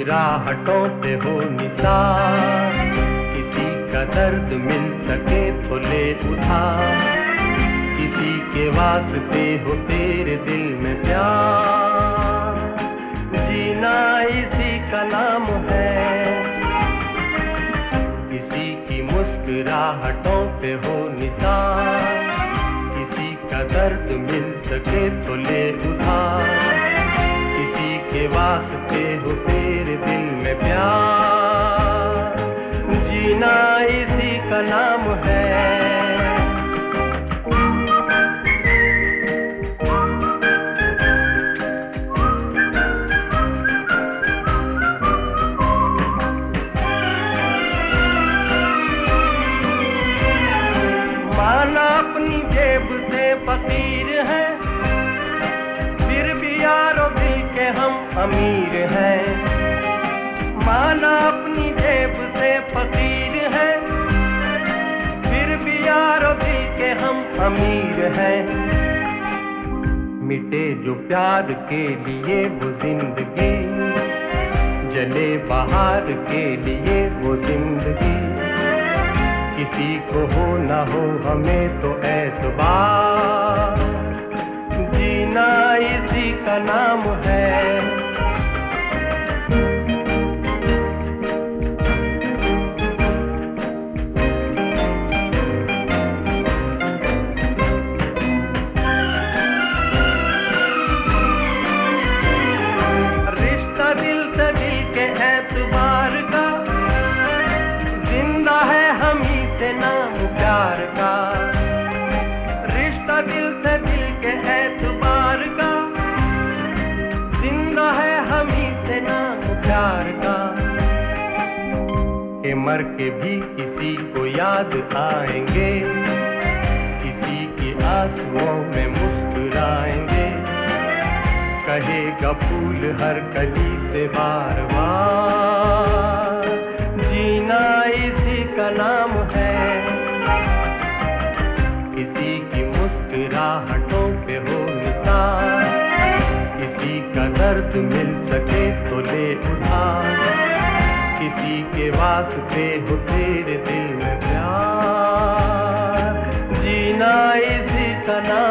मुस्कुराहटों पे हो निसार। किसी का दर्द मिल सके तो ले उठा किसी के वास्ते हो तेरे दिल में प्यार। जीना इसी का नाम है। किसी की मुस्कुराहटों पे हो निसार। किसी का दर्द मिल सके तो ले उठा फकीर है। फिर भी यारो दिल के हम अमीर हैं। माना अपनी जेब से फकीर है। फिर भी यारो दिल के हम अमीर हैं। मिटे जो प्यार के लिए वो ज़िंदगी, जले बाहर के लिए वो ज़िंदगी। किसी को हो ना हो हमें तो ऐतबार के मर के भी किसी को याद आएँगे। किसी की आंसुओं में मुस्कुराएँगे। कहेगा फूल हर कली से बार बार। जीना इसी का नाम है। किसी की मुस्कुराहटों पे हो निशान किसी का दर्द मिल सके वास्ते हो तेरे दिल में प्यार। जीना इसी है